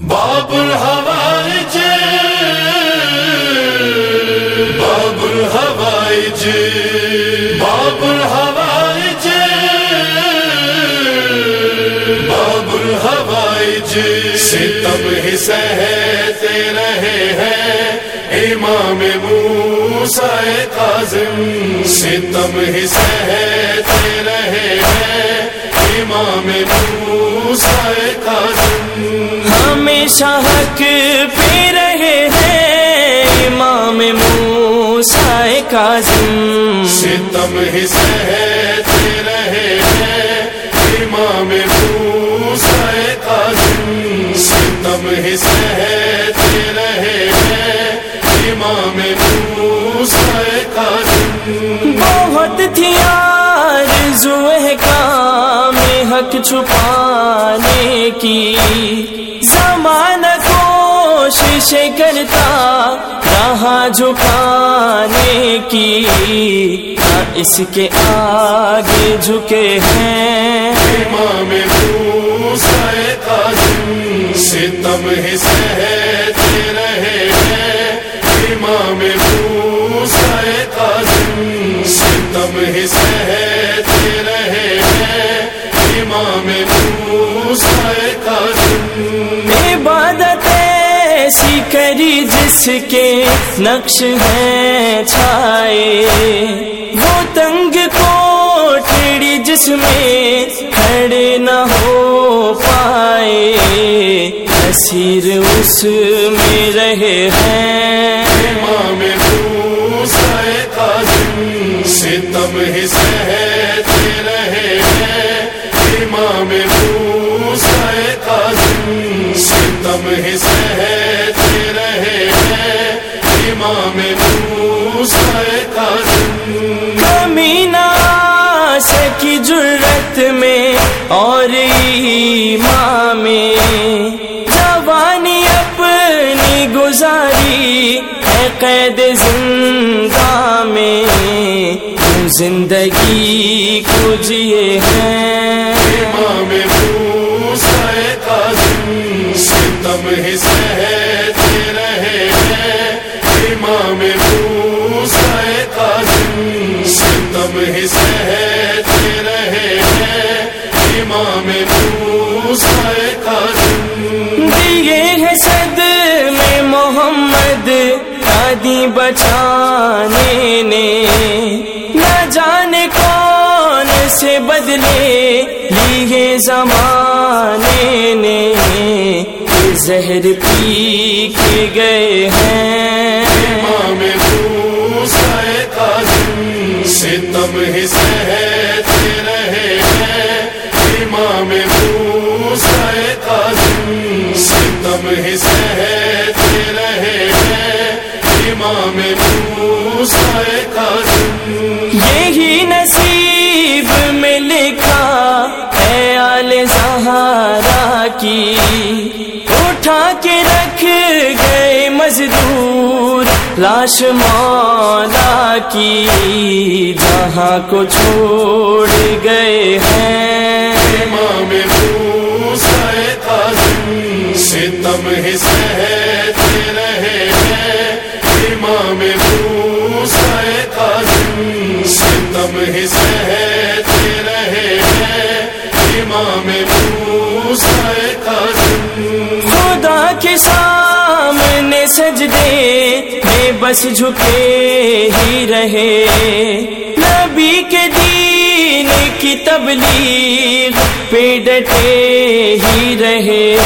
باب الحوائج باب الحوائج باب الحوائج باب الحوائج۔ ستم ہی سہتے رہے ہیں امام موسیٰ قاظم ستم ہی سہتے رہے ہیں ہمیشہ حق پہ رہے ہیں امام موسیٰ کاظم ستم ہی سہتے رہے ہیں امام موسیٰ قاظم ستم ہی سہتے چھپانے کی زمانہ کوشش کرتا رہا جھکانے کی۔ نہ اس کے آگے جھکے ہیں۔ امام موسیٰ قاظم ستم ہی سہتے رہے ہیں۔ امام موسیٰ قاظم ستم ہی سہتے جس کے نقش ہیں چھائے۔ وہ تنگ کوٹڑی جس میں کھڑے نہ ہو پائے۔ اسیر اس امام موسیٰ قاظم جرت میں اور ایمان میں۔ جوانی اپنی گزاری ہے قید زندہ میں۔ زندگی کو جیے ہیں۔ قاظم ہے صد میں محمد دادی بچانے نے۔ نہ جانے کون سے بدلے لیے زمانے نے۔ زہر پی کے گئے ہیں۔ ستم ہی ستم سہتے رہے ہیں۔ امام موسیٰ یہی نصیب میں لکھا ہے آل زہارا کی۔ اٹھا کے رکھ گئے مزدور لاش مولا کی۔ جہاں کو چھوڑ گئے ہیں ستم سہتے رہے ہیں۔ امام موسیٰ قاظم ستم ہی سہتے رہے ہیں۔ امام موسیٰ قاظم خدا کے سامنے سجدے میں بس جھکے ہی رہے۔ نبی کے دین کی تبلیغ پہ ڈٹے ہی رہے،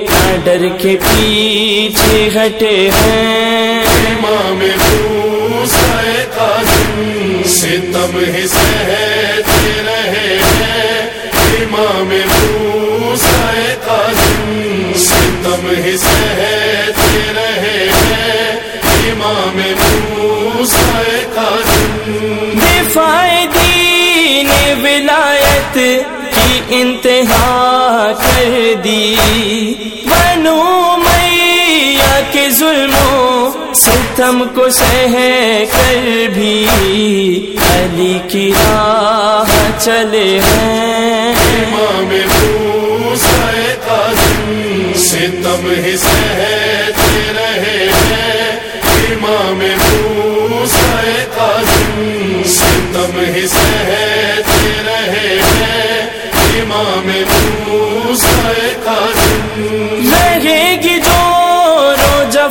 نہ ڈر کے پیچھے ہٹے ہیں۔ امام سے قاظم حسین انتہا کر دی۔ بنو میاں کے ظلموں ستم کو سہ کر بھی علی کی راہ چلے ہیں۔ امام ستم ہی سہتے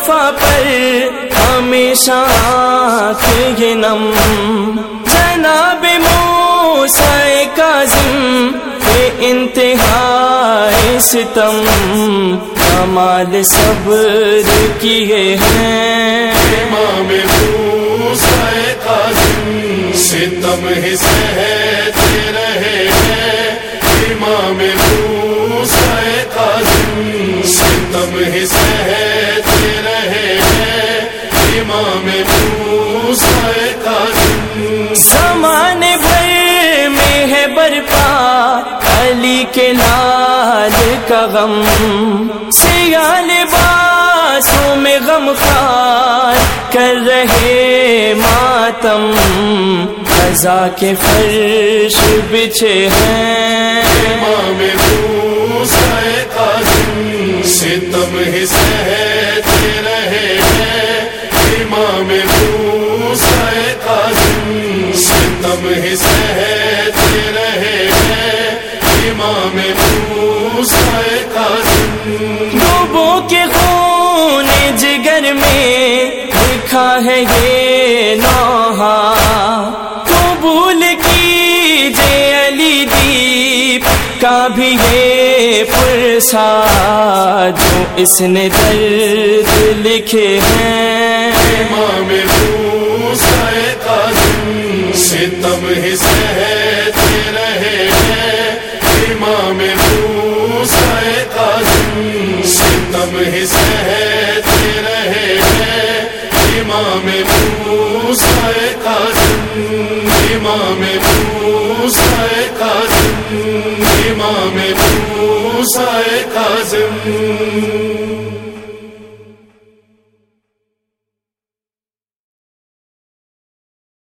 رو پر ہمیشہ کے نم۔ جناب موسیٰ کاظم کے انتہائی ستم۔ کمال صبر کیے ہیں۔ امام موسیٰ قاسم ستم ہی سہتے رہے ہیں۔ امام موسیٰ قاسم ستم ہی سہتے لال کا غم، سیال باسوں میں غم خار کر رہے ماتم، قضا کے فرش بچھے ہیں۔ امام موسیٰ قاسم ستم ہی سہتے رہے ہیں۔ امام موسیٰ قاسم ستم ہی سہتے لوگوں کے خون جگر میں لکھا ہے یہ نوحہ۔ قبول کیجے علی دیپ کا بھی یہ پرسا جو اس نے درد لکھے ہیں۔ امام ستم ہی امام موسیٰ قاسم امام موسیٰ قاسم